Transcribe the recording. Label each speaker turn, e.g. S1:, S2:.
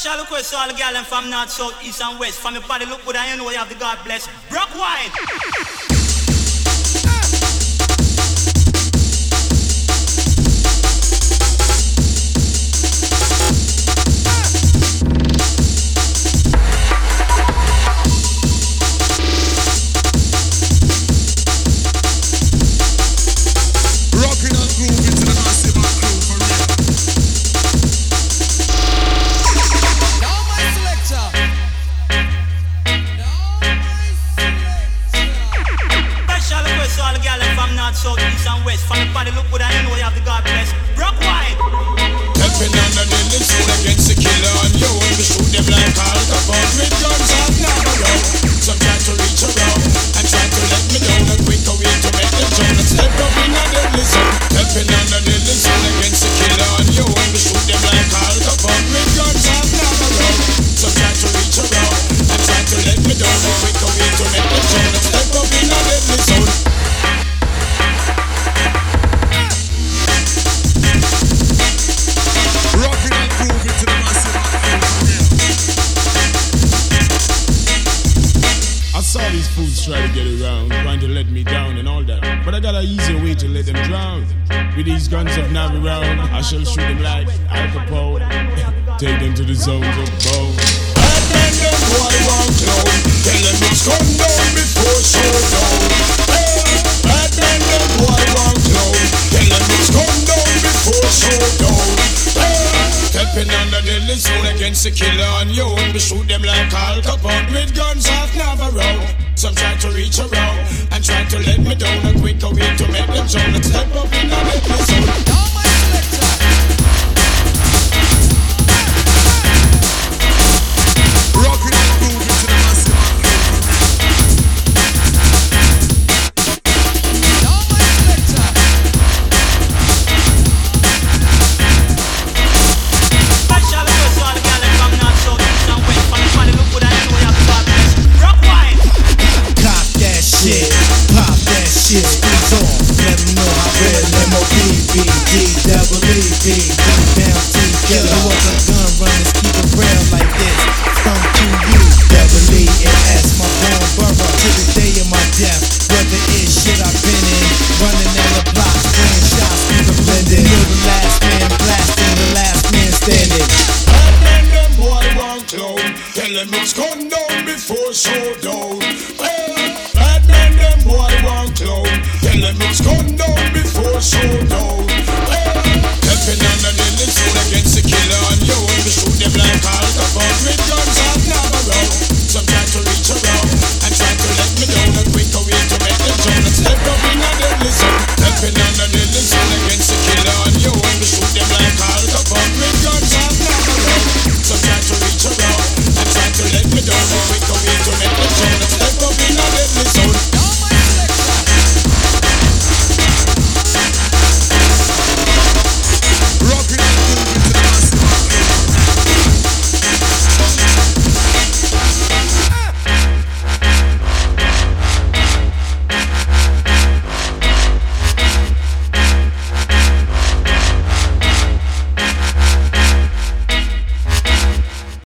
S1: Special request to all girls from north, south, east and west. From your body look good and you know you have the God bless. Brock White. North, south, east and west. Body look good you know you have the God bless. Brock.
S2: Stepping on the deadly zone against the killer and you be shoot them like Al with guns and round. Some try to reach around and try to let me down a quicker way to make them drown. And step up in a deadly zone. Stepping on the deadly zone against the killer and you be shoot them like Al with guns and round. Some try to reach around and try to let me a quicker these fools try to get around, trying to let me down and all that. But I got an easier way to let them drown. With these guns of Navarone, I shall shoot them like Al Capone. Take them to the zones of bone. Zone against the killer and you and we shoot them like Al Capone with guns off Navarone. Some try to reach around and try to let me down a quicker way to make them drown and step up
S3: shit, squeeze on. 'em know how real M.O.B.B. D double E B. Down to killer. Know what the gun runners keep it real like this. From Q.U. Double E. My born borough to the day of my death. Whether it's shit I've been in, running down the block, spraying shots, people blending. You're the last man blasting, the last man standing.
S2: Man, them boy clown. Tell them it's gone down before showdown. Helping on the against the killer on your own. We shoot them like with guns. Some try to reach around and try to let me down. To make zone. Helping on the against the killer on your own. We shoot them like with guns. Some try to reach around and try to let me down. To